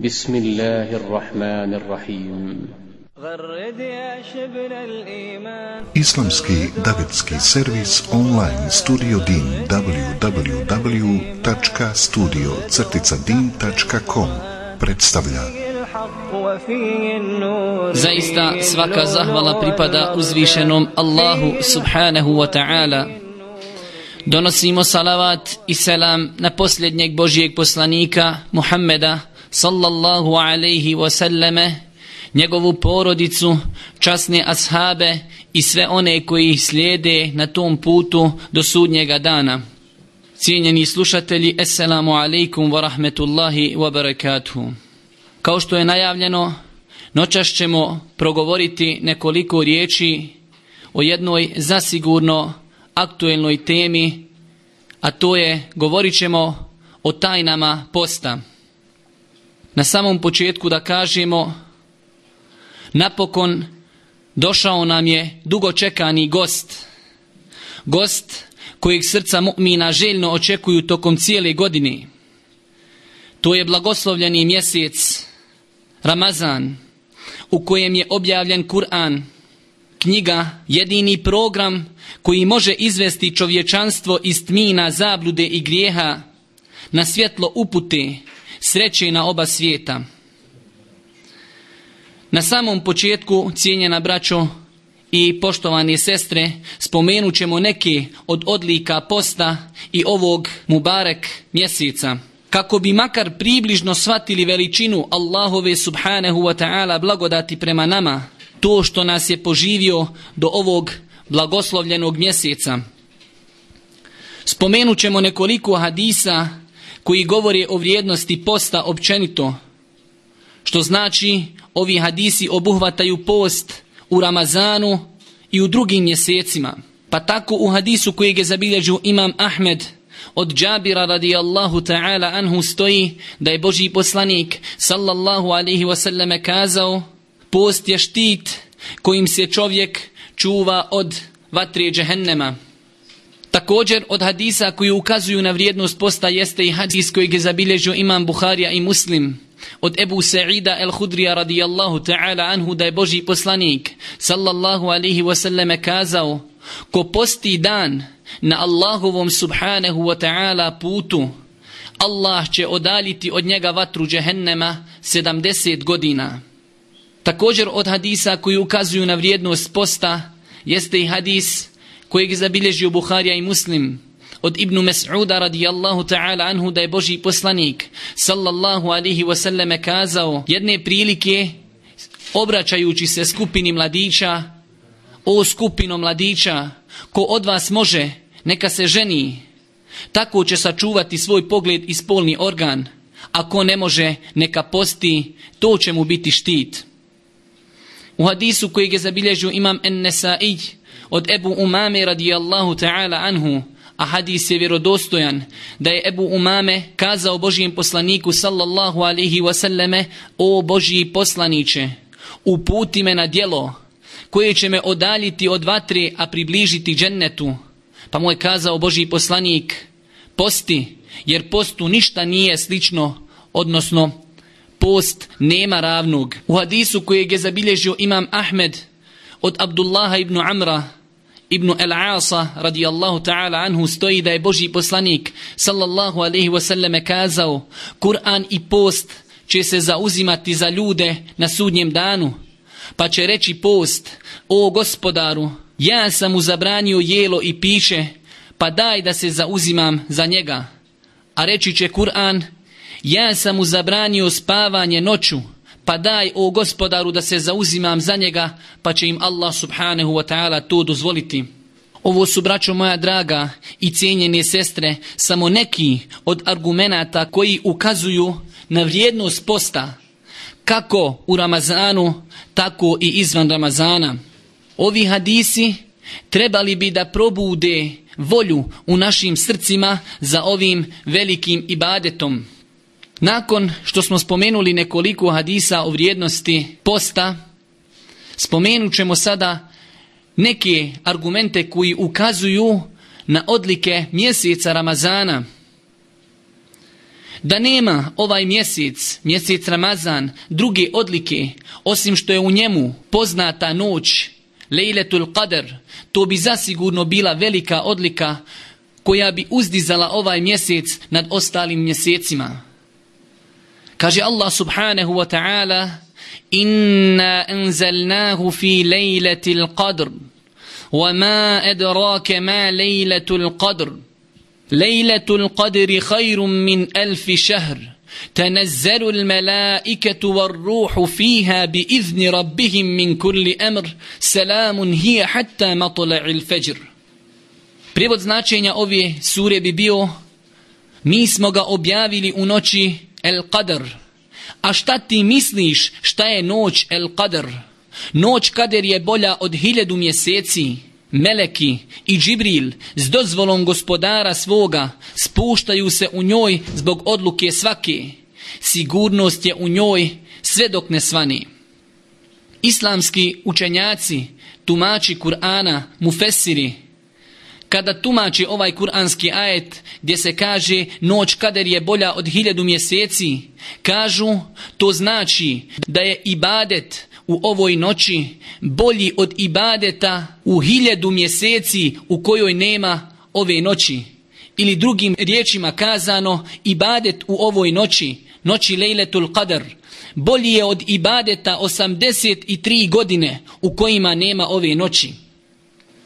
بسم الله الرحمن الرحيم غرد يا شبل الإيمان Islamski davetski servis online studio din www.studio-din.com predstavlja الحق وفيه النور Zaista svaka zahvala pripada uzvišenom Allahu subhanahu wa ta'ala. Donosimo salavat i selam na posljednjeg Božijeg poslanika Muhammeda sallallahu alaihi wasallame, njegovu porodicu, časne ashabe i sve one koji ih slijede na tom putu do sudnjega dana. Cijenjeni slušatelji, assalamu alaikum wa rahmetullahi wa barakatuhu. Kao što je najavljeno, noćas ćemo progovoriti nekoliko riječi o jednoj zasigurno aktuelnoj temi, a to je, govorit ćemo o tajnama posta. Na samom početku da kažemo, napokon došao nam je dugo čekani gost. Gost kojeg srca mu'mina željno očekuju tokom cijele godine. To je blagoslovljeni mjesec Ramazan u kojem je objavljen Kur'an, knjiga, jedini program koji može izvesti čovječanstvo iz tmina, zablude i grijeha na svjetlo upute, sreće na oba svijeta. Na samom početku, cijenjena braćo i poštovane sestre, spomenut ćemo neke od odlika posta i ovog Mubarek mjeseca. Kako bi makar približno shvatili veličinu Allahove subhanahu wa ta'ala blagodati prema nama, to što nas je poživio do ovog blagoslovljenog mjeseca. Spomenut ćemo nekoliko hadisa koji govore o vrijednosti posta općenito, što znači ovi hadisi obuhvataju post u Ramazanu i u drugim mjesecima. Pa tako u hadisu kojeg je zabilježio imam Ahmed od Džabira radijallahu ta'ala anhu stoji da je Boži poslanik sallallahu alaihi wasallam kazao post je štit kojim se čovjek čuva od vatre džehennema. Također od hadisa koji ukazuju na vrijednost posta jeste i hadis kojeg je zabilježio imam Buharija i Muslim od Ebu Sa'ida el-Hudrija radijallahu ta'ala anhu da je Boži poslanik sallallahu alihi wasallam kazao ko posti dan na Allahovom subhanahu wa ta'ala putu Allah će odaliti od njega vatru džehennema 70 godina. Također od hadisa koji ukazuju na vrijednost posta jeste i hadis kojeg je zabilježio Buharija i Muslim od Ibnu Mas'uda radijallahu ta'ala anhu da je Boži poslanik sallallahu alihi wasallame kazao jedne prilike obraćajući se skupini mladića o skupino mladića ko od vas može neka se ženi. Tako će sačuvati svoj pogled i spolni organ. A ko ne može neka posti to će mu biti štit. U hadisu kojeg je zabilježio imam En-Nesai od Ebu Umame radijallahu ta'ala anhu, a hadis je vjerodostojan, da je Ebu Umame kazao Božijem poslaniku sallallahu alaihi wasallame, o Božiji poslaniće, uputi me na djelo, koje će me odaljiti od vatre, a približiti džennetu. Pa mu je kazao Božiji poslanik, posti, jer postu ništa nije slično, odnosno post nema ravnog. U hadisu kojeg je zabilježio imam Ahmed od Abdullaha ibn Amra ibn Al-Asa radijallahu ta'ala anhu stoji da je Boži poslanik sallallahu alaihi wasallam kazao Kur'an i post će se zauzimati za ljude na sudnjem danu pa će reći post o gospodaru ja sam mu zabranio jelo i piše pa daj da se zauzimam za njega. A reći će Kur'an ja sam mu zabranio spavanje noću, pa daj o gospodaru da se zauzimam za njega, pa će im Allah subhanahu wa ta'ala to dozvoliti. Ovo su, braćo moja draga i cijenjene sestre, samo neki od argumenata koji ukazuju na vrijednost posta, kako u Ramazanu, tako i izvan Ramazana. Ovi hadisi trebali bi da probude volju u našim srcima za ovim velikim ibadetom. Nakon što smo spomenuli nekoliko hadisa o vrijednosti posta, spomenut ćemo sada neke argumente koji ukazuju na odlike mjeseca Ramazana. da nema ovaj mjesec, mjesec Ramazan, druge odlike, osim što je u njemu poznata noć, Lejletul Qadr, to bi zasigurno bila velika odlika koja bi uzdizala ovaj mjesec nad ostalim mjesecima. Kaže Allah subhanahu wa ta'ala Inna anzalnahu fi lejletil qadr وما أدراك ما ليلة القدر ليلة القدر خير من ألف شهر تنزل الملائكة والروح فيها بإذن ربهم من كل أمر سلام هي حتى مطلع الفجر Prijevod značenja ove sure bi bio Mi smo ga objavili u noći El Qadr. A šta ti misliš šta je noć El Qadr? Noć kader je bolja od hiljadu mjeseci. Meleki i Džibril s dozvolom gospodara svoga spuštaju se u njoj zbog odluke svake. Sigurnost je u njoj sve dok ne svani. Islamski učenjaci, tumači Kur'ana, mufesiri, kada tumači ovaj kuranski ajet gdje se kaže noć kader je bolja od hiljadu mjeseci, kažu to znači da je ibadet u ovoj noći bolji od ibadeta u hiljadu mjeseci u kojoj nema ove noći. Ili drugim riječima kazano, ibadet u ovoj noći, noći Lejletul Qadr, bolji je od ibadeta 83 godine u kojima nema ove noći.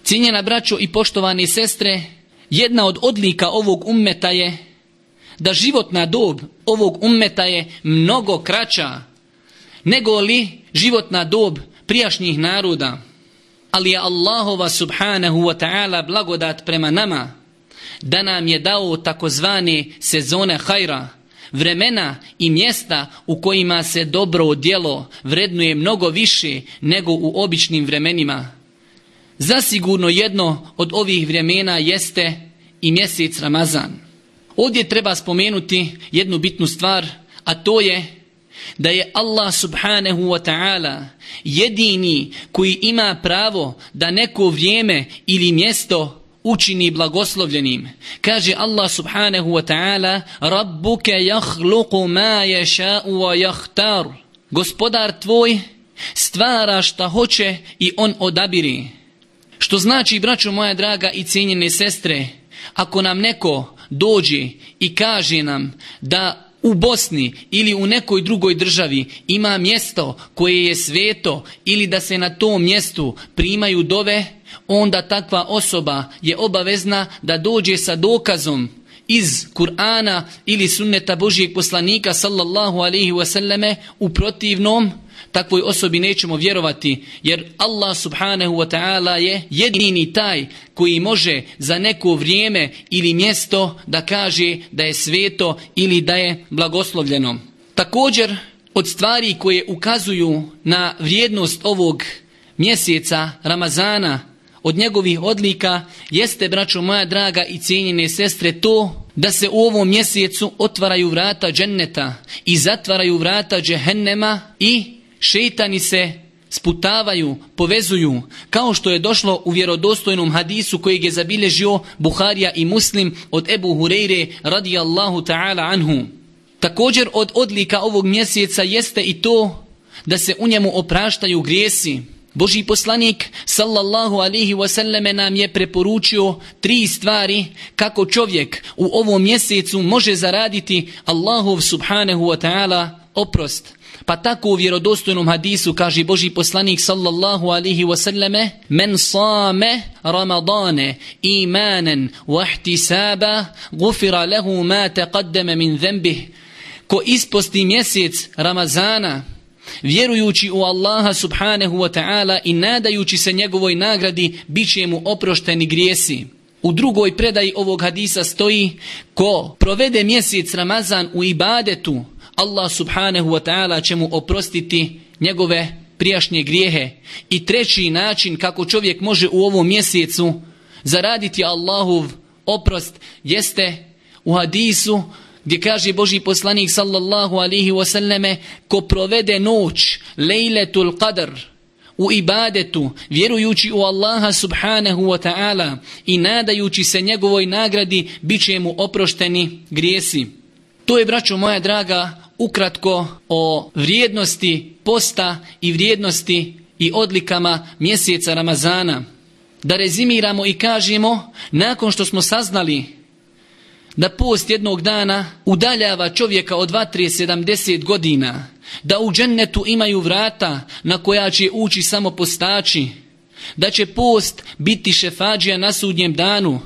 Cijenjena braćo i poštovane sestre, jedna od odlika ovog ummeta je da životna dob ovog ummeta je mnogo kraća nego li životna dob prijašnjih naroda. Ali je Allahova subhanahu wa ta'ala blagodat prema nama da nam je dao takozvane sezone hajra, vremena i mjesta u kojima se dobro djelo vrednuje mnogo više nego u običnim vremenima. Zasigurno jedno od ovih vremena jeste i mjesec Ramazan. Ovdje treba spomenuti jednu bitnu stvar, a to je da je Allah subhanahu wa ta'ala jedini koji ima pravo da neko vrijeme ili mjesto učini blagoslovljenim. Kaže Allah subhanahu wa ta'ala Rabbuke jahluku ma ješa'u wa jahtar. Gospodar tvoj stvara šta hoće i on odabiri. Što znači, braćo moja draga i cijenjene sestre, ako nam neko dođe i kaže nam da u Bosni ili u nekoj drugoj državi ima mjesto koje je sveto ili da se na tom mjestu primaju dove, onda takva osoba je obavezna da dođe sa dokazom iz Kur'ana ili sunneta Božijeg poslanika sallallahu alaihi wasallame u protivnom takvoj osobi nećemo vjerovati jer Allah subhanahu wa ta'ala je jedini taj koji može za neko vrijeme ili mjesto da kaže da je sveto ili da je blagoslovljeno. Također od stvari koje ukazuju na vrijednost ovog mjeseca Ramazana od njegovih odlika jeste, braćo moja draga i cijenjene sestre, to da se u ovom mjesecu otvaraju vrata dženneta i zatvaraju vrata džehennema i šeitani se sputavaju, povezuju, kao što je došlo u vjerodostojnom hadisu kojeg je zabilježio Buharija i Muslim od Ebu Hureyre radijallahu ta'ala anhu. Također od odlika ovog mjeseca jeste i to da se u njemu opraštaju grijesi. Boži poslanik sallallahu alihi wasallame nam je preporučio tri stvari kako čovjek u ovom mjesecu može zaraditi Allahov subhanahu wa ta'ala oprost. Pa tako u vjerodostojnom hadisu kaže Boži poslanik sallallahu alihi wasallame Men same ramadane imanen wahtisaba gufira lehu ma teqaddeme min zembih Ko isposti mjesec Ramazana vjerujući u Allaha subhanahu wa ta'ala i nadajući se njegovoj nagradi bit će mu oprošteni grijesi. U drugoj predaji ovog hadisa stoji ko provede mjesec Ramazan u ibadetu Allah subhanahu wa ta'ala će mu oprostiti njegove prijašnje grijehe. I treći način kako čovjek može u ovom mjesecu zaraditi Allahov oprost jeste u hadisu gdje kaže Boži poslanik sallallahu alihi wasallame ko provede noć lejletul qadr u ibadetu vjerujući u Allaha subhanahu wa ta'ala i nadajući se njegovoj nagradi bit će mu oprošteni grijesi. To je, braćo moja draga, ukratko o vrijednosti posta i vrijednosti i odlikama mjeseca Ramazana. Da rezimiramo i kažemo, nakon što smo saznali da post jednog dana udaljava čovjeka od 2-3-70 godina, da u džennetu imaju vrata na koja će ući samo postači, da će post biti šefađija na sudnjem danu,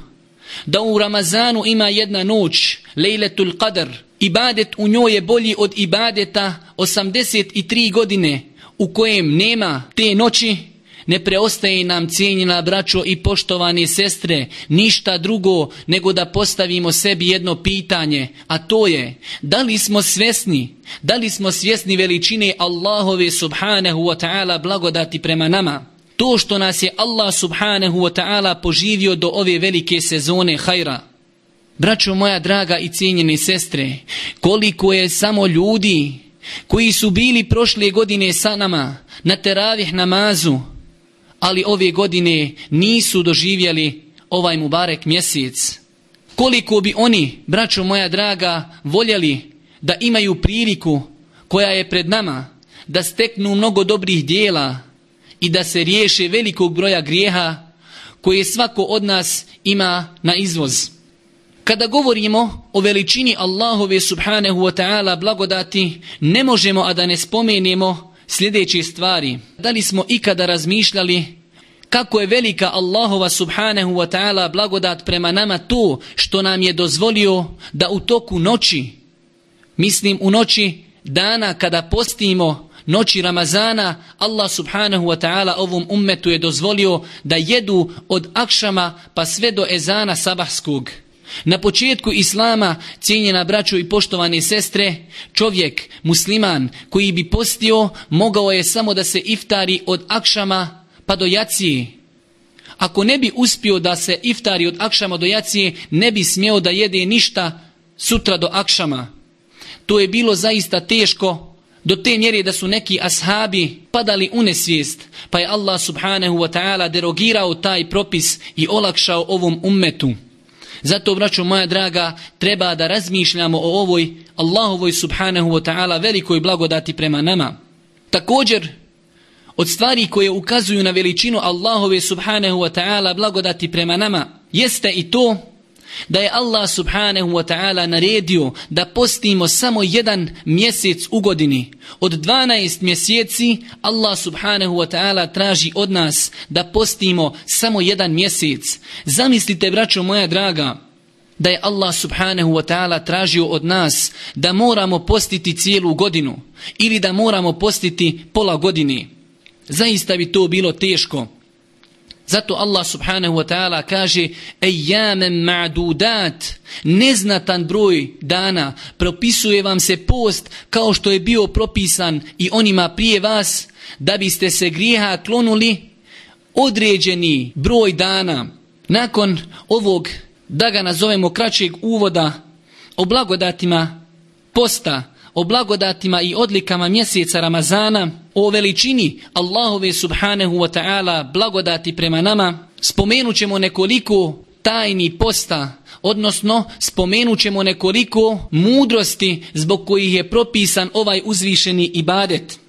da u Ramazanu ima jedna noć, lejletul qadr, ibadet u njoj je bolji od ibadeta 83 godine, u kojem nema te noći, ne preostaje nam cijenjena braćo i poštovane sestre ništa drugo nego da postavimo sebi jedno pitanje, a to je da li smo svjesni, da li smo svjesni veličine Allahove subhanahu wa ta'ala blagodati prema nama. To što nas je Allah subhanahu wa ta'ala poživio do ove velike sezone hajra. Braćo moja draga i cijenjene sestre, koliko je samo ljudi koji su bili prošle godine sa nama na teravih namazu, ali ove godine nisu doživjeli ovaj Mubarek mjesec. Koliko bi oni, braćo moja draga, voljeli da imaju priliku koja je pred nama, da steknu mnogo dobrih dijela i da se riješe velikog broja grijeha koje svako od nas ima na izvoz. Kada govorimo o veličini Allahove subhanahu wa ta'ala blagodati, ne možemo a da ne spomenemo sljedeće stvari. Da li smo ikada razmišljali kako je velika Allahova subhanahu wa ta'ala blagodat prema nama to što nam je dozvolio da u toku noći, mislim u noći dana kada postimo noći Ramazana, Allah subhanahu wa ta'ala ovom ummetu je dozvolio da jedu od akšama pa sve do ezana sabahskog. Na početku Islama, cijenjena braćo i poštovane sestre, čovjek, musliman, koji bi postio, mogao je samo da se iftari od akšama pa do jacije. Ako ne bi uspio da se iftari od akšama do jacije, ne bi smjeo da jede ništa sutra do akšama. To je bilo zaista teško, do te mjere da su neki ashabi padali u nesvijest, pa je Allah subhanahu wa ta'ala derogirao taj propis i olakšao ovom ummetu. Zato, braćo moja draga, treba da razmišljamo o ovoj Allahovoj subhanahu wa ta'ala velikoj blagodati prema nama. Također, od stvari koje ukazuju na veličinu Allahove subhanahu wa ta'ala blagodati prema nama, jeste i to da je Allah subhanahu wa ta'ala naredio da postimo samo jedan mjesec u godini. Od 12 mjeseci Allah subhanahu wa ta'ala traži od nas da postimo samo jedan mjesec. Zamislite, braćo moja draga, da je Allah subhanahu wa ta'ala tražio od nas da moramo postiti cijelu godinu ili da moramo postiti pola godine. Zaista bi to bilo teško. Zato Allah subhanahu wa ta'ala kaže Ejamen ma'dudat. Neznatan broj dana Propisuje vam se post Kao što je bio propisan I onima prije vas Da biste se grijeha klonuli Određeni broj dana. Nakon ovog Da ga nazovemo kraćeg uvoda O blagodatima posta o blagodatima i odlikama mjeseca Ramazana, o veličini Allahove subhanahu wa ta'ala blagodati prema nama, spomenut ćemo nekoliko tajni posta, odnosno spomenut ćemo nekoliko mudrosti zbog kojih je propisan ovaj uzvišeni ibadet.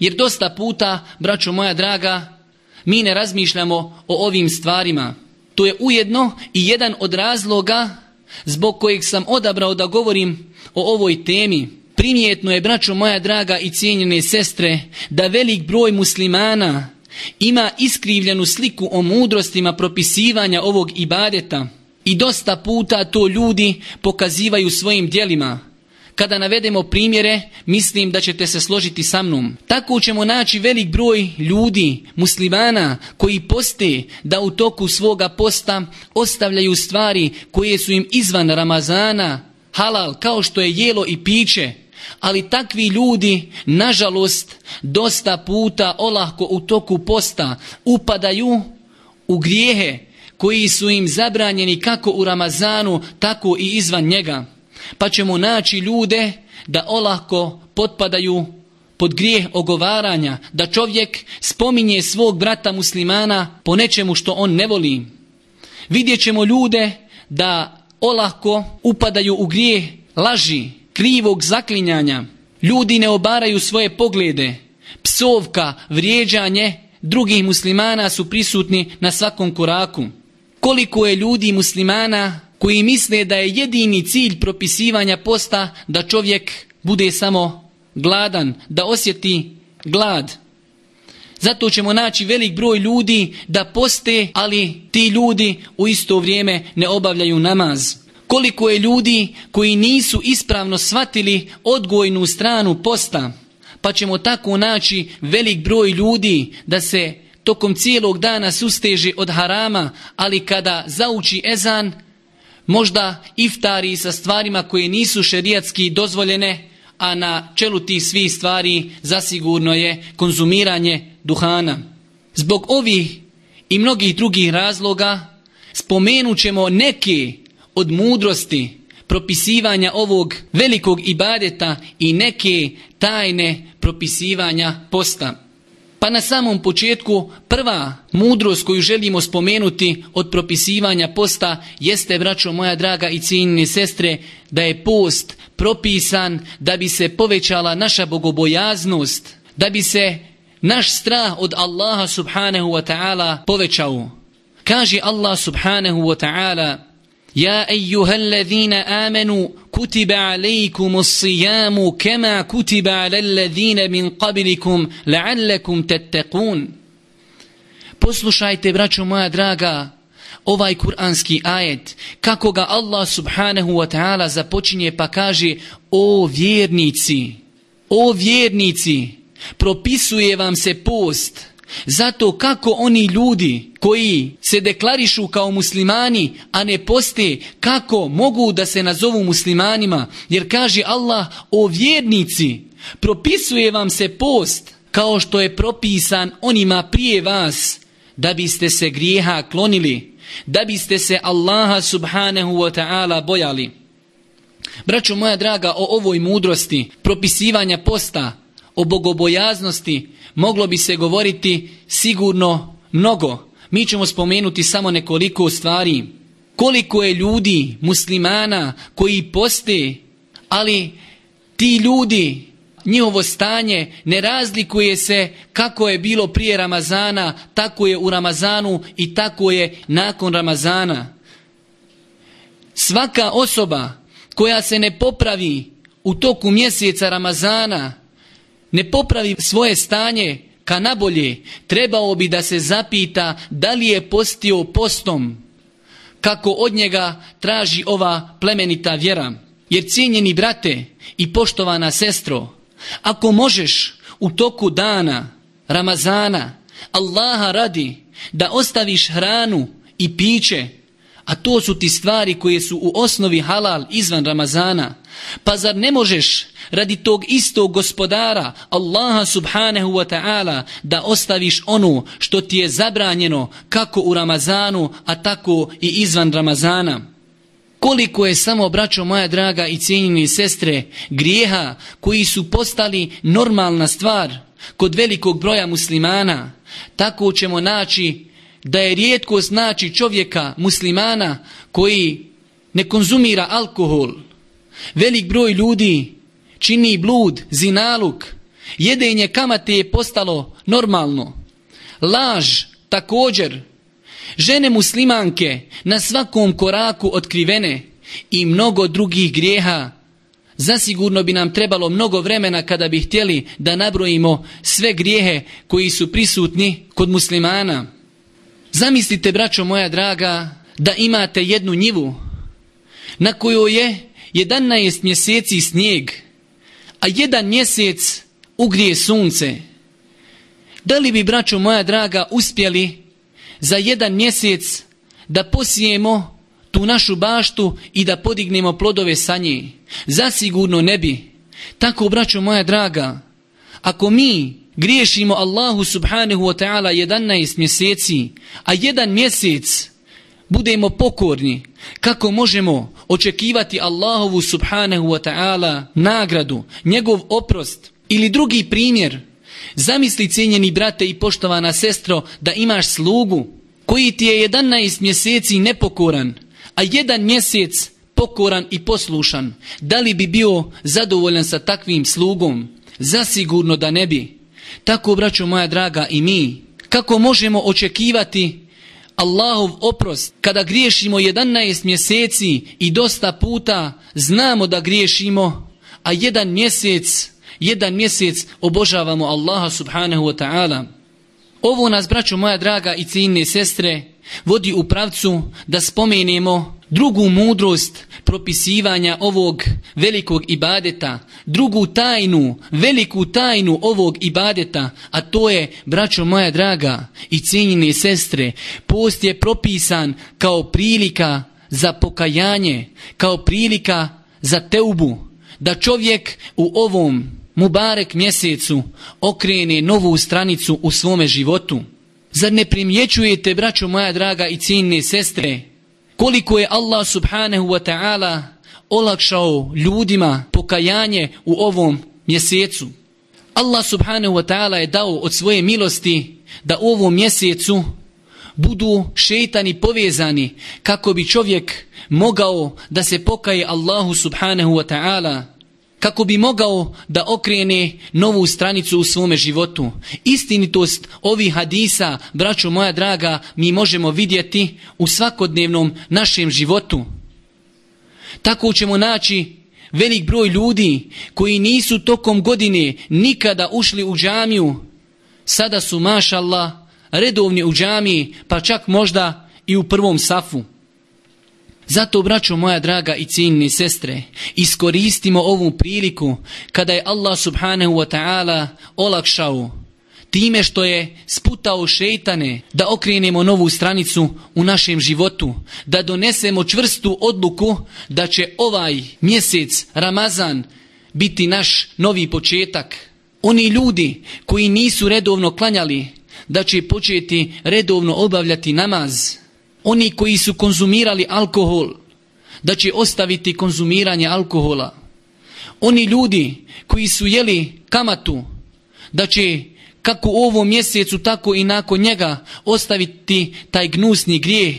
Jer dosta puta, braćo moja draga, mi ne razmišljamo o ovim stvarima. To je ujedno i jedan od razloga zbog kojeg sam odabrao da govorim o ovoj temi. Primjetno je, braćo moja draga i cijenjene sestre, da velik broj muslimana ima iskrivljenu sliku o mudrostima propisivanja ovog ibadeta i dosta puta to ljudi pokazivaju svojim dijelima. Kada navedemo primjere, mislim da ćete se složiti sa mnom. Tako ćemo naći velik broj ljudi, muslimana, koji poste da u toku svoga posta ostavljaju stvari koje su im izvan Ramazana, halal, kao što je jelo i piće. Ali takvi ljudi, nažalost, dosta puta olahko u toku posta upadaju u grijehe koji su im zabranjeni kako u Ramazanu, tako i izvan njega pa ćemo naći ljude da olahko potpadaju pod grijeh ogovaranja, da čovjek spominje svog brata muslimana po nečemu što on ne voli. Vidjet ćemo ljude da olahko upadaju u grijeh laži, krivog zaklinjanja, ljudi ne obaraju svoje poglede, psovka, vrijeđanje drugih muslimana su prisutni na svakom koraku. Koliko je ljudi muslimana koji misle da je jedini cilj propisivanja posta da čovjek bude samo gladan, da osjeti glad. Zato ćemo naći velik broj ljudi da poste, ali ti ljudi u isto vrijeme ne obavljaju namaz. Koliko je ljudi koji nisu ispravno shvatili odgojnu stranu posta, pa ćemo tako naći velik broj ljudi da se tokom cijelog dana susteže od harama, ali kada zauči ezan, možda iftari sa stvarima koje nisu šerijatski dozvoljene, a na čelu tih svih stvari zasigurno je konzumiranje duhana. Zbog ovih i mnogih drugih razloga spomenut ćemo neke od mudrosti propisivanja ovog velikog ibadeta i neke tajne propisivanja posta. Pa na samom početku prva mudrost koju želimo spomenuti od propisivanja posta jeste, braćo moja draga i cijenine sestre, da je post propisan da bi se povećala naša bogobojaznost, da bi se naš strah od Allaha subhanahu wa ta'ala povećao. Kaže Allah subhanahu wa ta'ala يا أيها الذين آمنوا كتب عليكم الصيام كما كتب على الذين من قبلكم لعلكم تتقون Poslušajte, braćo moja draga, ovaj kuranski ajet, kako ga Allah subhanahu wa ta'ala započinje pa kaže O vjernici, o vjernici, propisuje vam se post, Zato kako oni ljudi koji se deklarišu kao muslimani, a ne poste, kako mogu da se nazovu muslimanima? Jer kaže Allah o vjernici, propisuje vam se post kao što je propisan onima prije vas, da biste se grijeha klonili, da biste se Allaha subhanahu wa ta'ala bojali. Braćo moja draga, o ovoj mudrosti, propisivanja posta, o bogobojaznosti, moglo bi se govoriti sigurno mnogo. Mi ćemo spomenuti samo nekoliko stvari. Koliko je ljudi, muslimana, koji poste, ali ti ljudi, njihovo stanje ne razlikuje se kako je bilo prije Ramazana, tako je u Ramazanu i tako je nakon Ramazana. Svaka osoba koja se ne popravi u toku mjeseca Ramazana, ne popravi svoje stanje ka nabolje, trebao bi da se zapita da li je postio postom, kako od njega traži ova plemenita vjera. Jer cijenjeni brate i poštovana sestro, ako možeš u toku dana, Ramazana, Allaha radi da ostaviš hranu i piće, a to su ti stvari koje su u osnovi halal izvan Ramazana, pa zar ne možeš radi tog istog gospodara Allaha subhanahu wa ta'ala da ostaviš ono što ti je zabranjeno kako u Ramazanu, a tako i izvan Ramazana. Koliko je samo, braćo moja draga i cijenjeni sestre, grijeha koji su postali normalna stvar kod velikog broja muslimana, tako ćemo naći da je rijetko znači čovjeka muslimana koji ne konzumira alkohol. Velik broj ljudi čini blud, zinaluk, jedenje kamate je postalo normalno. Laž također, žene muslimanke na svakom koraku otkrivene i mnogo drugih grijeha. Zasigurno bi nam trebalo mnogo vremena kada bi htjeli da nabrojimo sve grijehe koji su prisutni kod muslimana. Zamislite, braćo moja draga, da imate jednu njivu na kojoj je 11 mjeseci snijeg, a jedan mjesec ugrije sunce. Da li bi, braćo moja draga, uspjeli za jedan mjesec da posijemo tu našu baštu i da podignemo plodove sa nje? Zasigurno ne bi. Tako, braćo moja draga, ako mi griješimo Allahu subhanahu wa ta'ala 11 mjeseci, a jedan mjesec budemo pokorni, kako možemo očekivati Allahovu subhanahu wa ta'ala nagradu, njegov oprost ili drugi primjer, zamisli cijenjeni brate i poštovana sestro da imaš slugu koji ti je 11 mjeseci nepokoran, a jedan mjesec pokoran i poslušan, da li bi bio zadovoljan sa takvim slugom? Zasigurno da ne bi. Tako, braćo moja draga, i mi. Kako možemo očekivati Allahov oprost kada griješimo 11 mjeseci i dosta puta znamo da griješimo, a jedan mjesec, jedan mjesec obožavamo Allaha subhanahu wa ta'ala. Ovo nas, braćo moja draga i cijenine sestre, vodi u pravcu da spomenemo drugu mudrost propisivanja ovog velikog ibadeta, drugu tajnu, veliku tajnu ovog ibadeta, a to je, braćo moja draga i cijenjene sestre, post je propisan kao prilika za pokajanje, kao prilika za teubu, da čovjek u ovom Mubarek mjesecu okrene novu stranicu u svome životu. Zar ne primjećujete, braćo moja draga i cijenine sestre, koliko je Allah subhanahu wa ta'ala olakšao ljudima pokajanje u ovom mjesecu. Allah subhanahu wa ta'ala je dao od svoje milosti da u ovom mjesecu budu šeitani povezani kako bi čovjek mogao da se pokaje Allahu subhanahu wa ta'ala kako bi mogao da okrene novu stranicu u svome životu. Istinitost ovih hadisa, braćo moja draga, mi možemo vidjeti u svakodnevnom našem životu. Tako ćemo naći velik broj ljudi koji nisu tokom godine nikada ušli u džamiju, sada su, mašallah, redovni u džamiji, pa čak možda i u prvom safu. Zato, braćo moja draga i ciljni sestre, iskoristimo ovu priliku kada je Allah subhanahu wa ta'ala olakšao time što je sputao šeitane da okrenemo novu stranicu u našem životu, da donesemo čvrstu odluku da će ovaj mjesec Ramazan biti naš novi početak. Oni ljudi koji nisu redovno klanjali, da će početi redovno obavljati namaz, oni koji su konzumirali alkohol, da će ostaviti konzumiranje alkohola. Oni ljudi koji su jeli kamatu, da će kako u ovom mjesecu, tako i nakon njega ostaviti taj gnusni grijeh.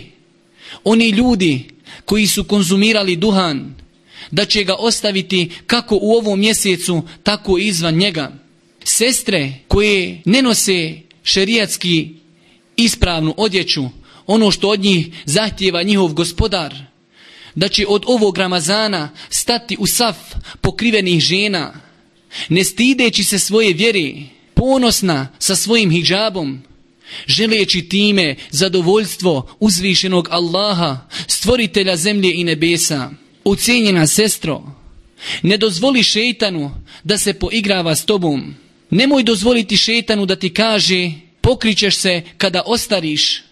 Oni ljudi koji su konzumirali duhan, da će ga ostaviti kako u ovom mjesecu, tako i izvan njega. Sestre koje ne nose šerijatski ispravnu odjeću, ono što od njih zahtjeva njihov gospodar, da će od ovog Ramazana stati u saf pokrivenih žena, ne stideći se svoje vjere, ponosna sa svojim hijabom, želeći time zadovoljstvo uzvišenog Allaha, stvoritelja zemlje i nebesa. Ucijenjena sestro, ne dozvoli šeitanu da se poigrava s tobom. Nemoj dozvoliti šeitanu da ti kaže pokrićeš se kada ostariš,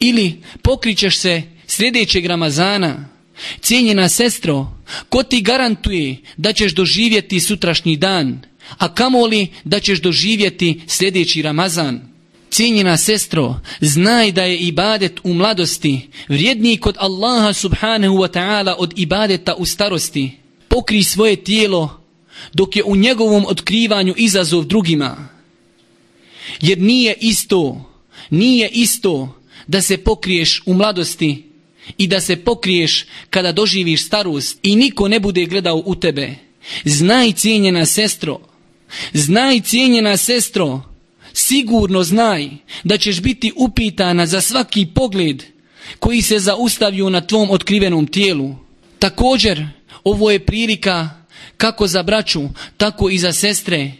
ili pokrićeš se sljedećeg Ramazana. Cijenjena sestro, ko ti garantuje da ćeš doživjeti sutrašnji dan, a kamoli da ćeš doživjeti sljedeći Ramazan? Cijenjena sestro, znaj da je ibadet u mladosti vrijedniji kod Allaha subhanahu wa ta'ala od ibadeta u starosti. Pokri svoje tijelo dok je u njegovom otkrivanju izazov drugima. Jer nije isto, nije isto da se pokriješ u mladosti i da se pokriješ kada doživiš starost i niko ne bude gledao u tebe. Znaj cijenjena sestro, znaj cijenjena sestro, sigurno znaj da ćeš biti upitana za svaki pogled koji se zaustavio na tvom otkrivenom tijelu. Također, ovo je prilika kako za braću, tako i za sestre,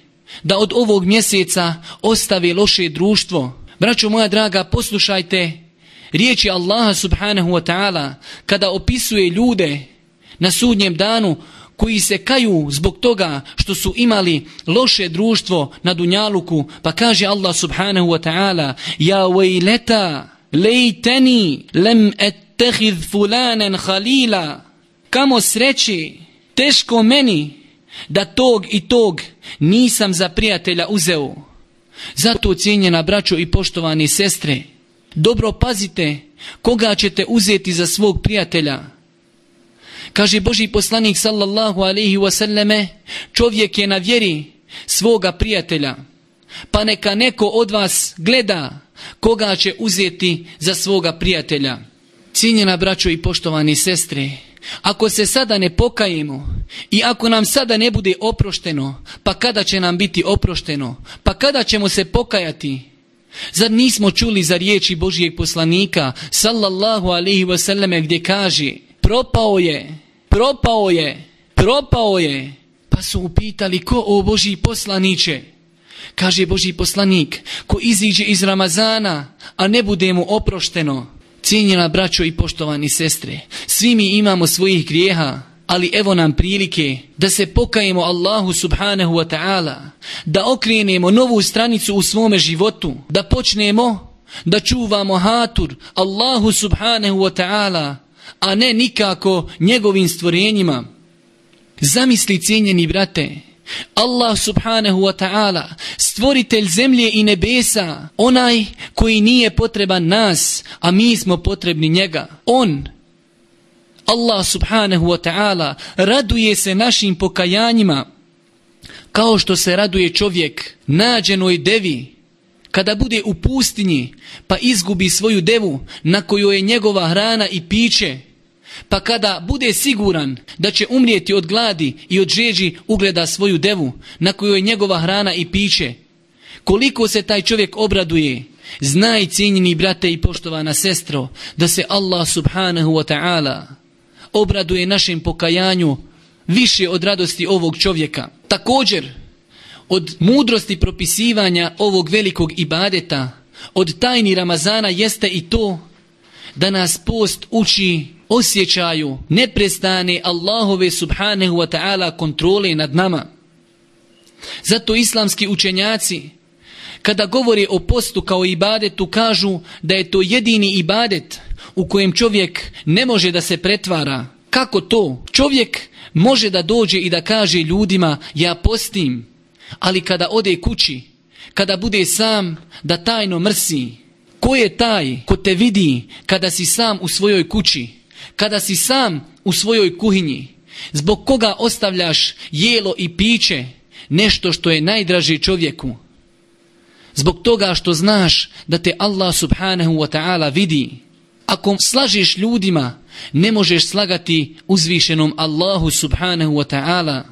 da od ovog mjeseca ostave loše društvo, Braćo moja draga, poslušajte riječi Allaha subhanahu wa ta'ala kada opisuje ljude na sudnjem danu koji se kaju zbog toga što su imali loše društvo na Dunjaluku, pa kaže Allah subhanahu wa ta'ala Ja vejleta, lejteni, lem ettehid fulanen halila, kamo sreći, teško meni da tog i tog nisam za prijatelja uzeo. Zato cijenjena braćo i poštovani sestre, dobro pazite koga ćete uzeti za svog prijatelja. Kaže Boži poslanik sallallahu alaihi wasallame, čovjek je na vjeri svoga prijatelja, pa neka neko od vas gleda koga će uzeti za svoga prijatelja. Cijenjena braćo i poštovani sestre, ako se sada ne pokajemo i ako nam sada ne bude oprošteno, pa kada će nam biti oprošteno? Pa kada ćemo se pokajati? Zar nismo čuli za riječi Božijeg poslanika, sallallahu alaihi wasallame, gdje kaže, propao je, propao je, propao je. Pa su upitali, ko o Božji poslaniće? Kaže Božji poslanik, ko iziđe iz Ramazana, a ne bude mu oprošteno, Cijenjena braćo i poštovani sestre, svi mi imamo svojih grijeha, ali evo nam prilike da se pokajemo Allahu subhanahu wa ta'ala, da okrenemo novu stranicu u svome životu, da počnemo da čuvamo hatur Allahu subhanahu wa ta'ala, a ne nikako njegovim stvorenjima. Zamisli cijenjeni brate, Allah subhanahu wa ta'ala, stvoritelj zemlje i nebesa, onaj koji nije potreban nas, a mi smo potrebni njega. On, Allah subhanahu wa ta'ala, raduje se našim pokajanjima, kao što se raduje čovjek nađenoj devi, kada bude u pustinji, pa izgubi svoju devu, na kojoj je njegova hrana i piće, Pa kada bude siguran da će umrijeti od gladi i od žeđi ugleda svoju devu na kojoj je njegova hrana i piće, koliko se taj čovjek obraduje, znaj cijenjeni brate i poštovana sestro da se Allah subhanahu wa ta'ala obraduje našem pokajanju više od radosti ovog čovjeka. Također, od mudrosti propisivanja ovog velikog ibadeta, od tajni Ramazana jeste i to da nas post uči osjećaju neprestane Allahove subhanehu wa ta'ala kontrole nad nama. Zato islamski učenjaci kada govore o postu kao ibadetu kažu da je to jedini ibadet u kojem čovjek ne može da se pretvara. Kako to? Čovjek može da dođe i da kaže ljudima ja postim, ali kada ode kući, kada bude sam, da tajno mrsi. Ko je taj ko te vidi kada si sam u svojoj kući? kada si sam u svojoj kuhinji, zbog koga ostavljaš jelo i piće, nešto što je najdraži čovjeku, zbog toga što znaš da te Allah subhanahu wa ta'ala vidi, ako slažiš ljudima, ne možeš slagati uzvišenom Allahu subhanahu wa ta'ala.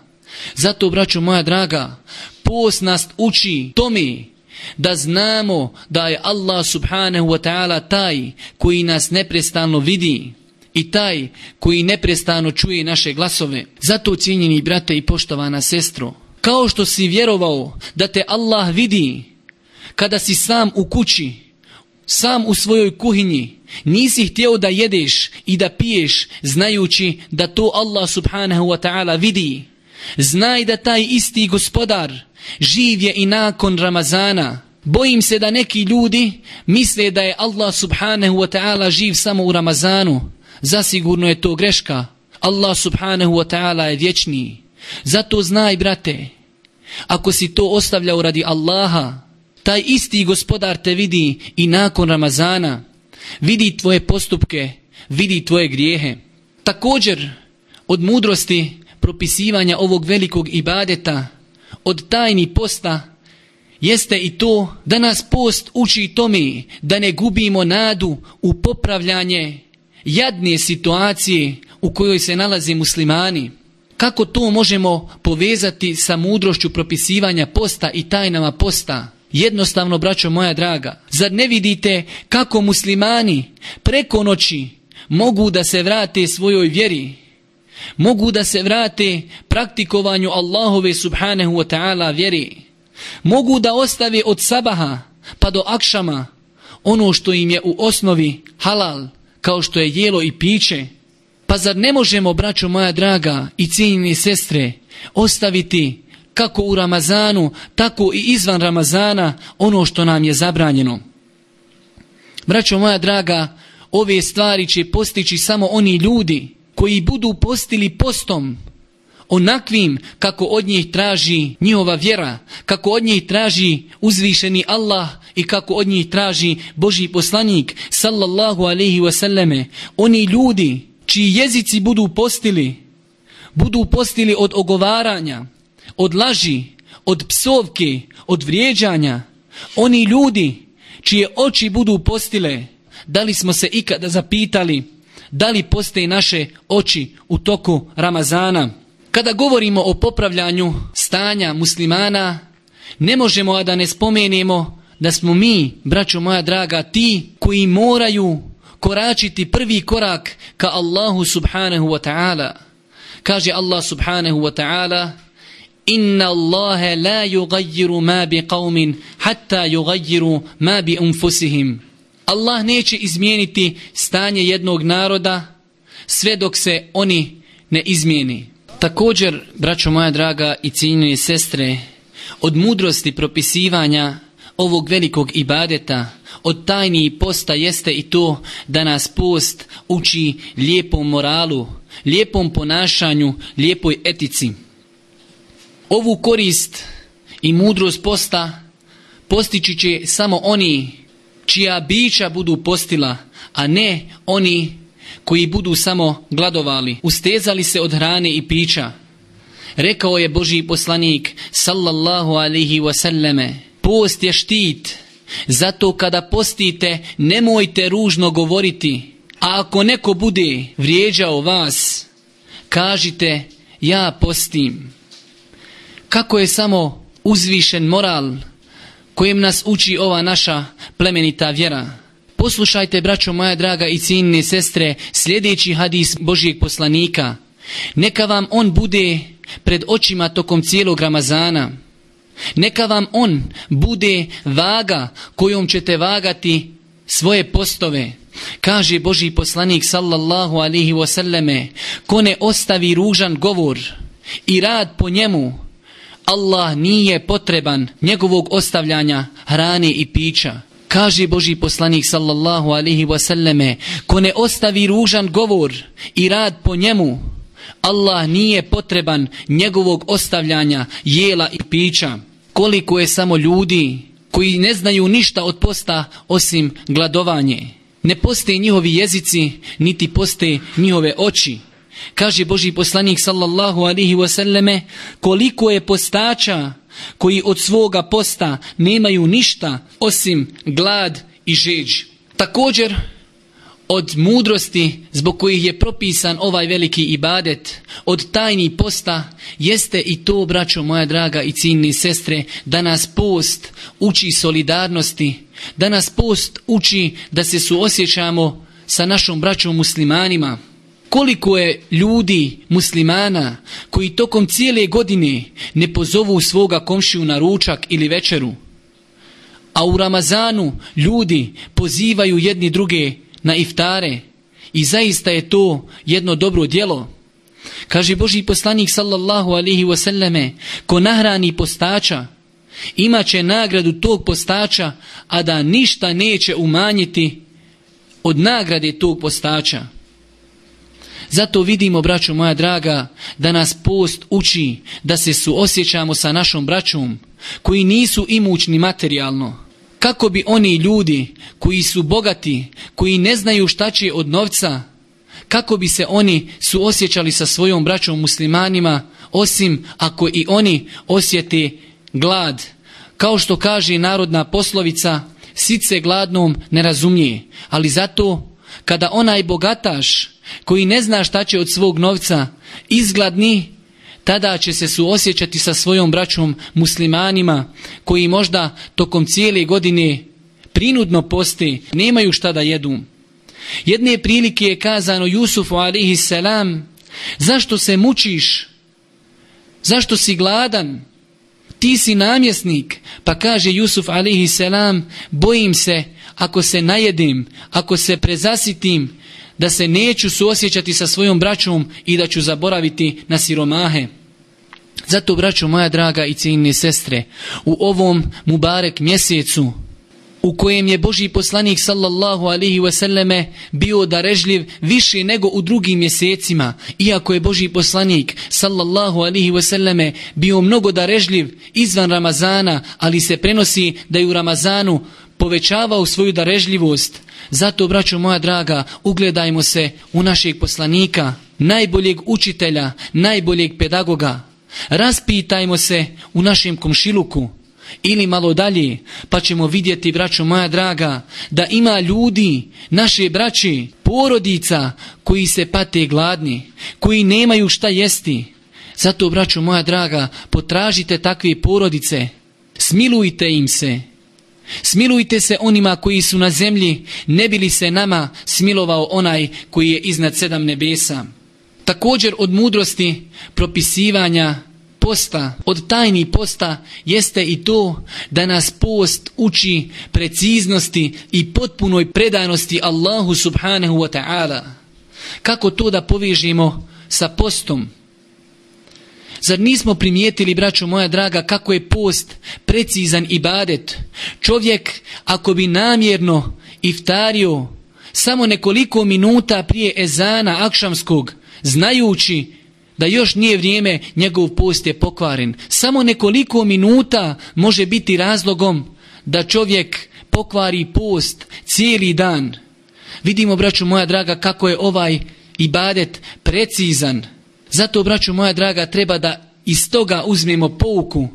Zato, braćo moja draga, post nas uči tome da znamo da je Allah subhanahu wa ta'ala taj koji nas neprestalno vidi i taj koji neprestano čuje naše glasove. Zato cijenjeni brate i poštovana sestro, kao što si vjerovao da te Allah vidi kada si sam u kući, sam u svojoj kuhinji, nisi htio da jedeš i da piješ znajući da to Allah subhanahu wa ta'ala vidi. Znaj da taj isti gospodar živ je i nakon Ramazana. Bojim se da neki ljudi misle da je Allah subhanahu wa ta'ala živ samo u Ramazanu. Zasigurno je to greška. Allah subhanahu wa ta'ala je vječni. Zato znaj, brate, ako si to ostavljao radi Allaha, taj isti gospodar te vidi i nakon Ramazana, vidi tvoje postupke, vidi tvoje grijehe. Također, od mudrosti propisivanja ovog velikog ibadeta, od tajni posta, jeste i to da nas post uči tome da ne gubimo nadu u popravljanje jadne situacije u kojoj se nalaze muslimani, kako to možemo povezati sa mudrošću propisivanja posta i tajnama posta? Jednostavno, braćo moja draga, zar ne vidite kako muslimani preko noći mogu da se vrate svojoj vjeri? Mogu da se vrate praktikovanju Allahove subhanahu wa ta'ala vjeri? Mogu da ostave od sabaha pa do akšama ono što im je u osnovi halal, kao što je jelo i piće, pa zar ne možemo, braćo moja draga i cijenjeni sestre, ostaviti kako u Ramazanu, tako i izvan Ramazana ono što nam je zabranjeno. Braćo moja draga, ove stvari će postići samo oni ljudi koji budu postili postom, onakvim kako od njih traži njihova vjera, kako od njih traži uzvišeni Allah i kako od njih traži Boži poslanik sallallahu alaihi wasallame. Oni ljudi čiji jezici budu postili, budu postili od ogovaranja, od laži, od psovke, od vrijeđanja. Oni ljudi čije oči budu postile, da li smo se ikada zapitali da li postoje naše oči u toku Ramazana. Kada govorimo o popravljanju stanja muslimana, ne možemo a da ne spomenemo da smo mi, braćo moja draga, ti koji moraju koračiti prvi korak ka Allahu subhanahu wa ta'ala. Kaže Allah subhanahu wa ta'ala, Inna Allahe la yugajiru ma bi qavmin hatta yugajiru ma bi umfusihim. Allah neće izmijeniti stanje jednog naroda sve dok se oni ne izmijeni. Također, braćo moja draga i cijenjene sestre, od mudrosti propisivanja ovog velikog ibadeta, od tajni posta jeste i to da nas post uči lijepom moralu, lijepom ponašanju, lijepoj etici. Ovu korist i mudrost posta postići će samo oni čija bića budu postila, a ne oni koji budu samo gladovali, ustezali se od hrane i pića. Rekao je Boži poslanik sallallahu alihi wasallame, post je štit, zato kada postite nemojte ružno govoriti, a ako neko bude vrijeđao vas, kažite ja postim. Kako je samo uzvišen moral kojem nas uči ova naša plemenita vjera. Poslušajte, braćo moja draga i cijenine sestre, sljedeći hadis Božijeg poslanika. Neka vam on bude pred očima tokom cijelog Ramazana. Neka vam on bude vaga kojom ćete vagati svoje postove. Kaže Boži poslanik sallallahu alihi wasallame, ko ne ostavi ružan govor i rad po njemu, Allah nije potreban njegovog ostavljanja hrane i pića. Kaže Boži poslanik sallallahu alihi wasallame, ko ne ostavi ružan govor i rad po njemu, Allah nije potreban njegovog ostavljanja jela i pića. Koliko je samo ljudi koji ne znaju ništa od posta osim gladovanje. Ne poste njihovi jezici, niti poste njihove oči. Kaže Boži poslanik sallallahu alihi wasallame, koliko je postača koji od svoga posta nemaju ništa osim glad i žeđ. Također, od mudrosti zbog kojih je propisan ovaj veliki ibadet, od tajni posta, jeste i to, braćo moja draga i ciljni sestre, da nas post uči solidarnosti, da nas post uči da se suosjećamo sa našom braćom muslimanima. Koliko je ljudi, muslimana, koji tokom cijele godine ne pozovu svoga komšiju na ručak ili večeru, a u Ramazanu ljudi pozivaju jedni druge na iftare i zaista je to jedno dobro djelo. Kaže Boži poslanik sallallahu alihi wasallame, ko nahrani postača, imaće nagradu tog postača, a da ništa neće umanjiti od nagrade tog postača. Zato vidimo, braćo moja draga, da nas post uči da se suosjećamo sa našom braćom, koji nisu imućni materijalno, kako bi oni ljudi koji su bogati, koji ne znaju šta će od novca, kako bi se oni suosjećali sa svojom braćom muslimanima, osim ako i oni osjete glad. Kao što kaže narodna poslovica, sice gladnom ne razumije, ali zato kada onaj bogataš koji ne zna šta će od svog novca izgladni, tada će se suosjećati sa svojom braćom muslimanima koji možda tokom cijele godine prinudno poste, nemaju šta da jedu. Jedne prilike je kazano Jusufu alihi selam, zašto se mučiš? Zašto si gladan? Ti si namjesnik. Pa kaže Jusuf alihi selam, bojim se ako se najedim, ako se prezasitim, da se neću suosjećati sa svojom braćom i da ću zaboraviti na siromahe. Zato, braćo moja draga i cijenine sestre, u ovom Mubarek mjesecu, u kojem je Boži poslanik sallallahu alihi wasallame bio darežljiv više nego u drugim mjesecima, iako je Boži poslanik sallallahu alihi wasallame bio mnogo darežljiv izvan Ramazana, ali se prenosi da je u Ramazanu povećavao svoju darežljivost. Zato, braćo moja draga, ugledajmo se u našeg poslanika, najboljeg učitelja, najboljeg pedagoga. Raspitajmo se u našem komšiluku. ili malo dalje, pa ćemo vidjeti, braćo moja draga, da ima ljudi, naše braće, porodica, koji se pate gladni, koji nemaju šta jesti. Zato, braćo moja draga, potražite takve porodice, smilujte im se, Smilujte se onima koji su na zemlji, ne bili se nama smilovao onaj koji je iznad sedam nebesa. Također od mudrosti propisivanja posta, od tajni posta jeste i to da nas post uči preciznosti i potpunoj predanosti Allahu subhanahu wa ta'ala. Kako to da povežemo sa postom? Zar nismo primijetili, braćo moja draga, kako je post precizan ibadet? Čovjek, ako bi namjerno iftario samo nekoliko minuta prije ezana akšamskog, znajući da još nije vrijeme, njegov post je pokvaren. Samo nekoliko minuta može biti razlogom da čovjek pokvari post cijeli dan. Vidimo, braću moja draga, kako je ovaj ibadet precizan. Zato, braću moja draga, treba da iz toga uzmemo pouku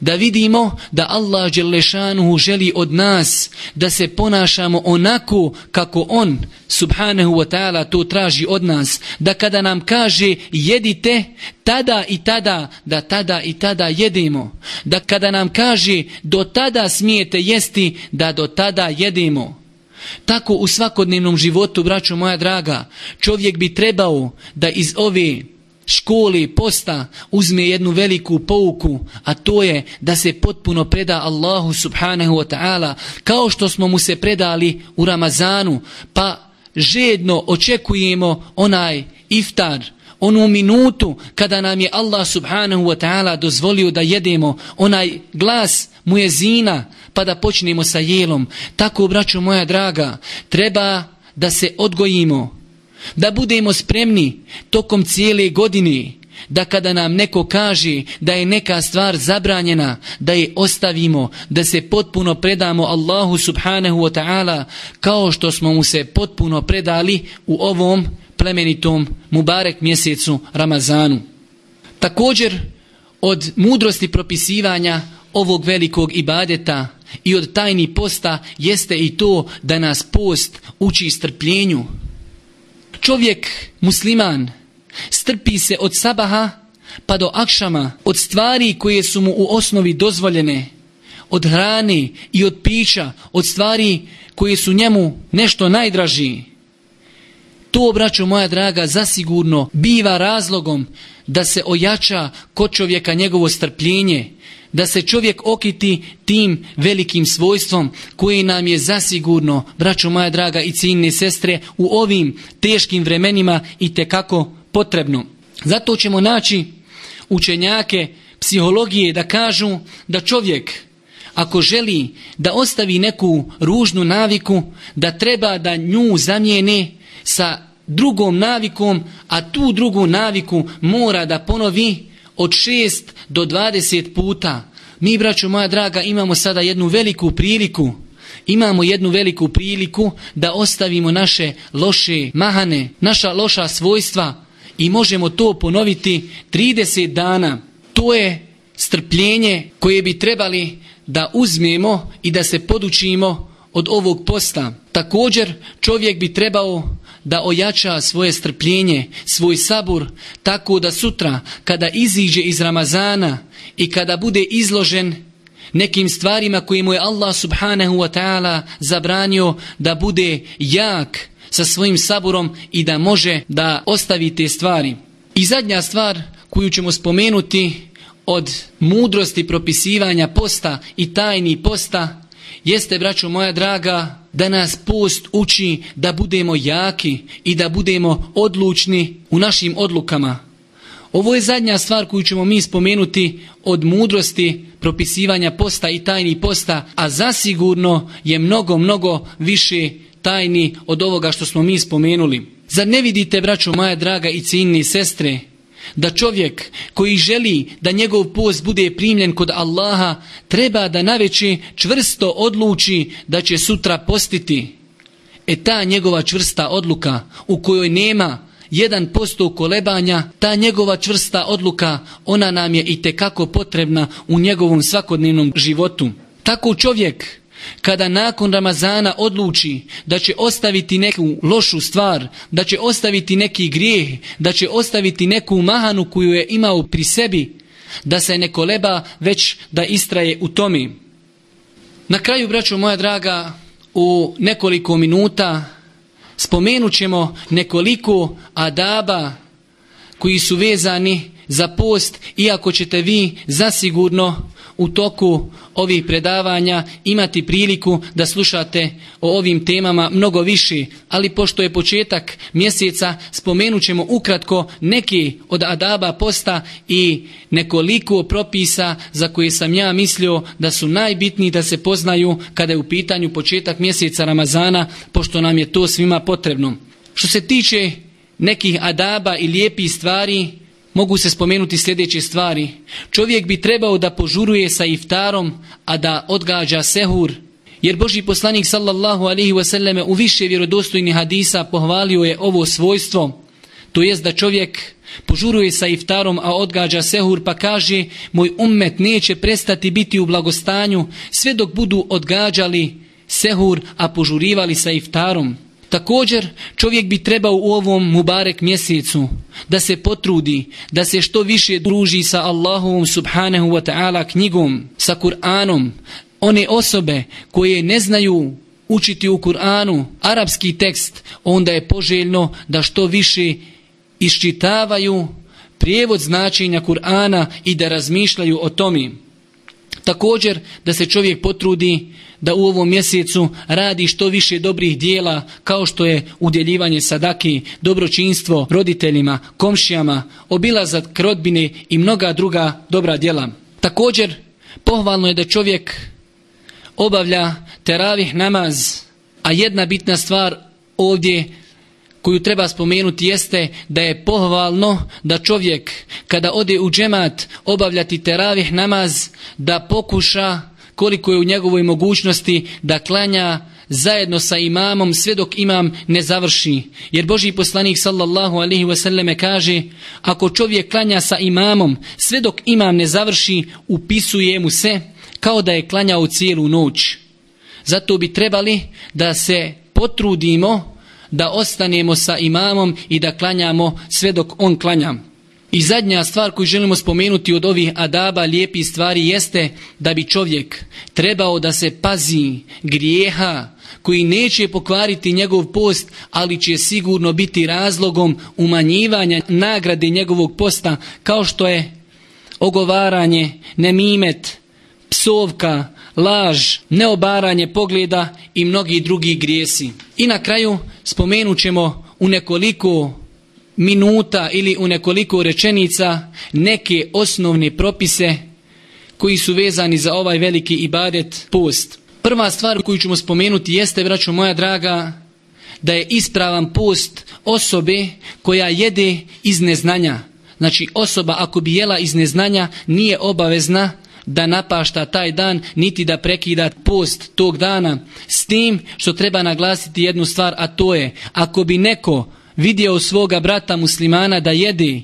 da vidimo da Allah Đelešanuhu želi od nas da se ponašamo onako kako On subhanahu wa ta'ala to traži od nas. Da kada nam kaže jedite tada i tada da tada i tada jedemo. Da kada nam kaže do tada smijete jesti da do tada jedemo. Tako u svakodnevnom životu braćo moja draga čovjek bi trebao da iz ove školi posta uzme jednu veliku pouku, a to je da se potpuno preda Allahu subhanahu wa ta'ala, kao što smo mu se predali u Ramazanu, pa žedno očekujemo onaj iftar, onu minutu kada nam je Allah subhanahu wa ta'ala dozvolio da jedemo, onaj glas mu je zina, pa da počnemo sa jelom. Tako, braćo moja draga, treba da se odgojimo, da budemo spremni tokom cijele godine, da kada nam neko kaže da je neka stvar zabranjena, da je ostavimo, da se potpuno predamo Allahu subhanahu wa ta'ala, kao što smo mu se potpuno predali u ovom plemenitom Mubarek mjesecu Ramazanu. Također, od mudrosti propisivanja ovog velikog ibadeta i od tajni posta jeste i to da nas post uči strpljenju, čovjek musliman strpi se od sabaha pa do akšama od stvari koje su mu u osnovi dozvoljene od hrane i od pića od stvari koje su njemu nešto najdraži to braćo moja draga zasigurno biva razlogom da se ojača kod čovjeka njegovo strpljenje da se čovjek okiti tim velikim svojstvom koji nam je zasigurno, braćo moja draga i ciljne sestre, u ovim teškim vremenima i tekako potrebno. Zato ćemo naći učenjake psihologije da kažu da čovjek ako želi da ostavi neku ružnu naviku, da treba da nju zamijene sa drugom navikom, a tu drugu naviku mora da ponovi od 6 do 20 puta. Mi, braćo moja draga, imamo sada jednu veliku priliku, imamo jednu veliku priliku da ostavimo naše loše mahane, naša loša svojstva i možemo to ponoviti 30 dana. To je strpljenje koje bi trebali da uzmemo i da se podučimo od ovog posta. Također čovjek bi trebao da ojača svoje strpljenje, svoj sabur, tako da sutra kada iziđe iz Ramazana i kada bude izložen nekim stvarima koje mu je Allah subhanahu wa ta'ala zabranio da bude jak sa svojim saburom i da može da ostavi te stvari. I zadnja stvar koju ćemo spomenuti od mudrosti propisivanja posta i tajni posta jeste, braćo moja draga, da nas post uči da budemo jaki i da budemo odlučni u našim odlukama. Ovo je zadnja stvar koju ćemo mi spomenuti od mudrosti propisivanja posta i tajni posta, a zasigurno je mnogo, mnogo više tajni od ovoga što smo mi spomenuli. Zar ne vidite, braćo moja draga i cijenni sestre, da čovjek koji želi da njegov post bude primljen kod Allaha treba da naveći čvrsto odluči da će sutra postiti. E ta njegova čvrsta odluka u kojoj nema jedan posto kolebanja, ta njegova čvrsta odluka, ona nam je i tekako potrebna u njegovom svakodnevnom životu. Tako čovjek, kada nakon Ramazana odluči da će ostaviti neku lošu stvar, da će ostaviti neki grijeh, da će ostaviti neku mahanu koju je imao pri sebi, da se ne koleba, već da istraje u tomi. Na kraju, braćo moja draga, u nekoliko minuta spomenut ćemo nekoliko adaba koji su vezani za post, iako ćete vi zasigurno u toku ovih predavanja imati priliku da slušate o ovim temama mnogo više, ali pošto je početak mjeseca, spomenut ćemo ukratko neki od adaba posta i nekoliko propisa za koje sam ja mislio da su najbitniji da se poznaju kada je u pitanju početak mjeseca Ramazana, pošto nam je to svima potrebno. Što se tiče nekih adaba i lijepih stvari, mogu se spomenuti sljedeće stvari. Čovjek bi trebao da požuruje sa iftarom, a da odgađa sehur. Jer Boži poslanik sallallahu alaihi wasallam u više vjerodostojnih hadisa pohvalio je ovo svojstvo. To jest da čovjek požuruje sa iftarom, a odgađa sehur, pa kaže moj ummet neće prestati biti u blagostanju sve dok budu odgađali sehur, a požurivali sa iftarom. Također čovjek bi trebao u ovom Mubarek mjesecu da se potrudi, da se što više druži sa Allahovom subhanahu wa ta'ala knjigom, sa Kur'anom. One osobe koje ne znaju učiti u Kur'anu arapski tekst, onda je poželjno da što više iščitavaju prijevod značenja Kur'ana i da razmišljaju o tome. Također da se čovjek potrudi da u ovom mjesecu radi što više dobrih dijela kao što je udjeljivanje sadaki, dobročinstvo roditeljima, komšijama, obilazak rodbine i mnoga druga dobra djela. Također pohvalno je da čovjek obavlja teravih namaz, a jedna bitna stvar ovdje koju treba spomenuti jeste da je pohvalno da čovjek kada ode u džemat obavljati teravih namaz da pokuša koliko je u njegovoj mogućnosti da klanja zajedno sa imamom sve dok imam ne završi. Jer Boži poslanik sallallahu alaihi wasallame kaže ako čovjek klanja sa imamom sve dok imam ne završi upisuje mu se kao da je klanjao cijelu noć. Zato bi trebali da se potrudimo da ostanemo sa imamom i da klanjamo sve dok on klanja. I zadnja stvar koju želimo spomenuti od ovih adaba lijepih stvari jeste da bi čovjek trebao da se pazi grijeha koji neće pokvariti njegov post, ali će sigurno biti razlogom umanjivanja nagrade njegovog posta, kao što je ogovaranje, nemimet, psovka, laž, neobaranje pogleda i mnogi drugi grijesi. I na kraju spomenut ćemo u nekoliko minuta ili u nekoliko rečenica neke osnovne propise koji su vezani za ovaj veliki ibadet post. Prva stvar koju ćemo spomenuti jeste, braćo moja draga, da je ispravan post osobe koja jede iz neznanja. Znači osoba ako bi jela iz neznanja nije obavezna da napašta taj dan, niti da prekida post tog dana. S tim što treba naglasiti jednu stvar, a to je, ako bi neko vidio svoga brata muslimana da jede,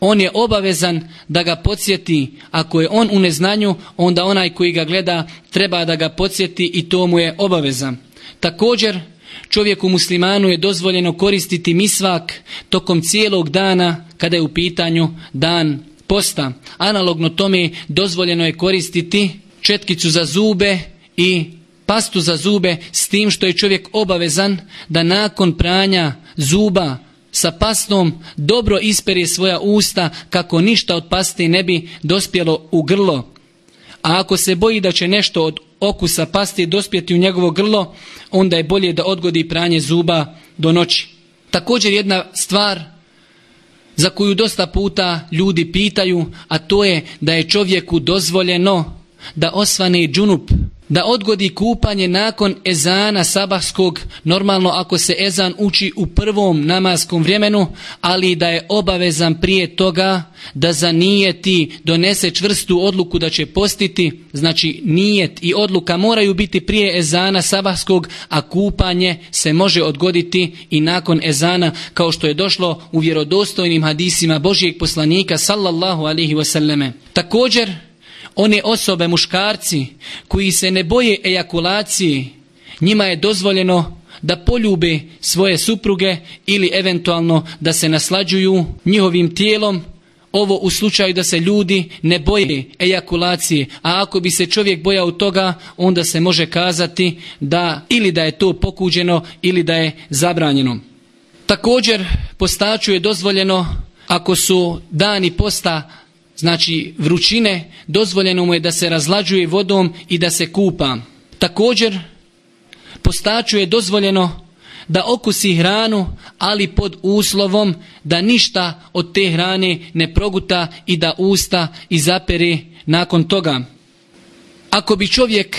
on je obavezan da ga podsjeti. Ako je on u neznanju, onda onaj koji ga gleda treba da ga podsjeti i to mu je obaveza. Također, čovjeku muslimanu je dozvoljeno koristiti misvak tokom cijelog dana kada je u pitanju dan posta. Analogno tome dozvoljeno je koristiti četkicu za zube i pastu za zube s tim što je čovjek obavezan da nakon pranja zuba sa pastom dobro isperje svoja usta kako ništa od paste ne bi dospjelo u grlo. A ako se boji da će nešto od okusa paste dospjeti u njegovo grlo, onda je bolje da odgodi pranje zuba do noći. Također jedna stvar za koju dosta puta ljudi pitaju, a to je da je čovjeku dozvoljeno da osvane džunup da odgodi kupanje nakon ezana sabahskog, normalno ako se ezan uči u prvom namaskom vremenu, ali da je obavezan prije toga da za nijeti donese čvrstu odluku da će postiti, znači nijet i odluka moraju biti prije ezana sabahskog, a kupanje se može odgoditi i nakon ezana kao što je došlo u vjerodostojnim hadisima Božijeg poslanika sallallahu alihi wasallame. Također, one osobe, muškarci, koji se ne boje ejakulacije, njima je dozvoljeno da poljube svoje supruge ili eventualno da se naslađuju njihovim tijelom, ovo u slučaju da se ljudi ne boje ejakulacije, a ako bi se čovjek bojao toga, onda se može kazati da ili da je to pokuđeno ili da je zabranjeno. Također, postaču je dozvoljeno ako su dani posta znači vrućine, dozvoljeno mu je da se razlađuje vodom i da se kupa. Također, postaču je dozvoljeno da okusi hranu, ali pod uslovom da ništa od te hrane ne proguta i da usta izapere nakon toga. Ako bi čovjek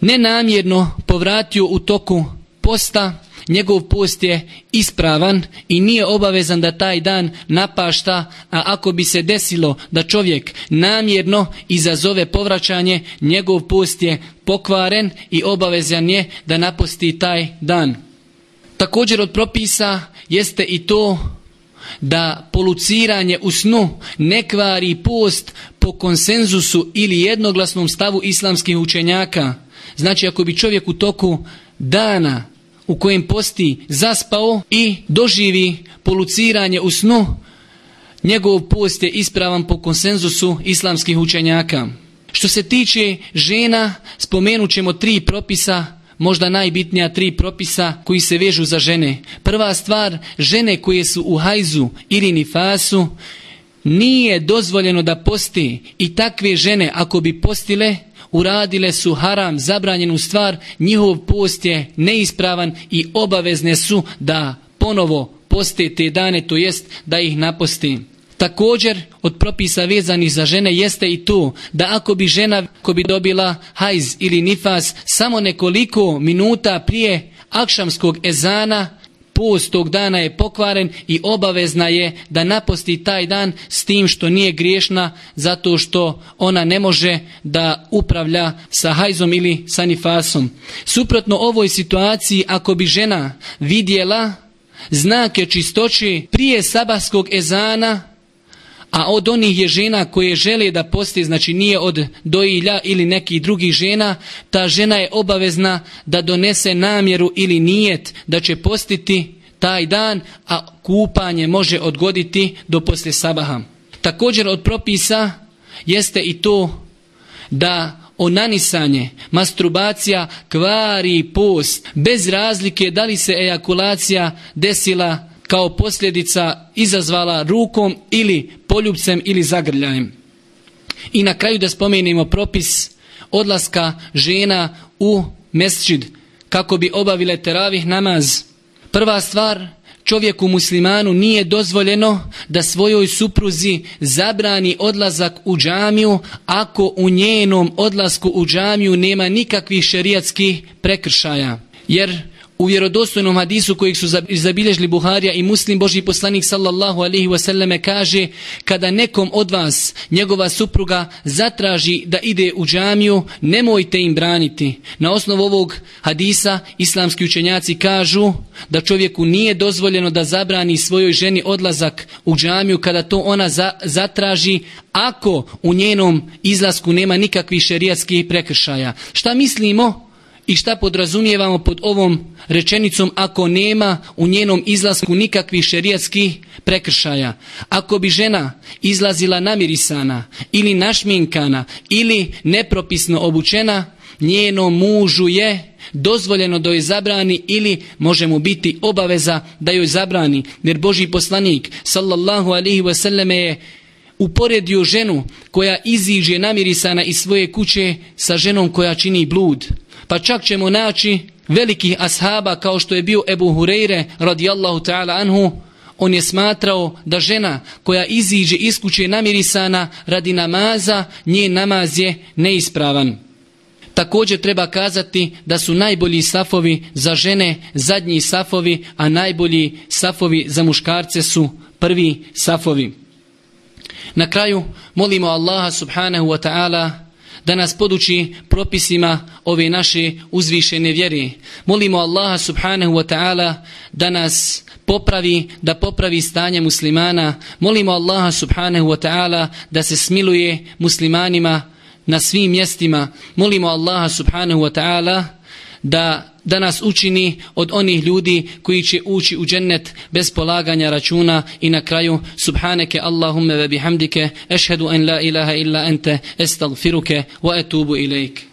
nenamjerno povratio u toku posta, njegov post je ispravan i nije obavezan da taj dan napašta, a ako bi se desilo da čovjek namjerno izazove povraćanje, njegov post je pokvaren i obavezan je da naposti taj dan. Također od propisa jeste i to da poluciranje u snu ne kvari post po konsenzusu ili jednoglasnom stavu islamskih učenjaka. Znači ako bi čovjek u toku dana u kojem posti zaspao i doživi poluciranje u snu, njegov post je ispravan po konsenzusu islamskih učenjaka. Što se tiče žena, spomenut ćemo tri propisa, možda najbitnija tri propisa koji se vežu za žene. Prva stvar, žene koje su u hajzu ili nifasu, nije dozvoljeno da posti i takve žene ako bi postile, uradile su haram, zabranjenu stvar, njihov post je neispravan i obavezne su da ponovo poste te dane, to jest da ih naposti. Također, od propisa vezanih za žene jeste i to da ako bi žena ko bi dobila hajz ili nifas samo nekoliko minuta prije akšamskog ezana, post tog dana je pokvaren i obavezna je da naposti taj dan s tim što nije griješna zato što ona ne može da upravlja sa hajzom ili sa nifasom. Suprotno ovoj situaciji ako bi žena vidjela znake čistoće prije sabahskog ezana A od onih je žena koje žele da posti, znači nije od dojilja ili nekih drugih žena, ta žena je obavezna da donese namjeru ili nijet da će postiti taj dan, a kupanje može odgoditi do posle sabaha. Također od propisa jeste i to da onanisanje, masturbacija kvari post, bez razlike da li se ejakulacija desila kao posljedica izazvala rukom ili poljubcem ili zagrljajem. I na kraju da spomenemo propis odlaska žena u mesčid kako bi obavile teravih namaz. Prva stvar, čovjeku muslimanu nije dozvoljeno da svojoj supruzi zabrani odlazak u džamiju ako u njenom odlasku u džamiju nema nikakvih šerijatskih prekršaja. Jer u vjerodostojnom hadisu kojeg su zabilježili Buharija i muslim Boži poslanik sallallahu alaihi wasallame kaže kada nekom od vas njegova supruga zatraži da ide u džamiju nemojte im braniti. Na osnovu ovog hadisa islamski učenjaci kažu da čovjeku nije dozvoljeno da zabrani svojoj ženi odlazak u džamiju kada to ona za, zatraži ako u njenom izlasku nema nikakvih šerijatskih prekršaja. Šta mislimo? I šta podrazumijevamo pod ovom rečenicom ako nema u njenom izlasku nikakvih šerijatskih prekršaja? Ako bi žena izlazila namirisana ili našminkana ili nepropisno obučena, njenom mužu je dozvoljeno da joj zabrani ili može mu biti obaveza da joj zabrani. Jer Boži poslanik sallallahu alihi wasallame je uporedio ženu koja iziđe namirisana iz svoje kuće sa ženom koja čini blud. Pa čak ćemo naći velikih ashaba kao što je bio Ebu Hureyre radijallahu ta'ala anhu, on je smatrao da žena koja iziđe iz kuće namirisana radi namaza, njen namaz je neispravan. Također treba kazati da su najbolji safovi za žene zadnji safovi, a najbolji safovi za muškarce su prvi safovi. Na kraju molimo Allaha subhanahu wa ta'ala da nas poduči propisima ove naše uzvišene vjere. Molimo Allaha subhanahu wa ta'ala da nas popravi, da popravi stanje muslimana. Molimo Allaha subhanahu wa ta'ala da se smiluje muslimanima na svim mjestima. Molimo Allaha subhanahu wa ta'ala da da nas učini od onih ljudi koji će ući u džennet bez polaganja računa i na kraju subhaneke Allahumme ve bihamdike ešhedu en la ilaha illa ente estagfiruke wa etubu ilaik.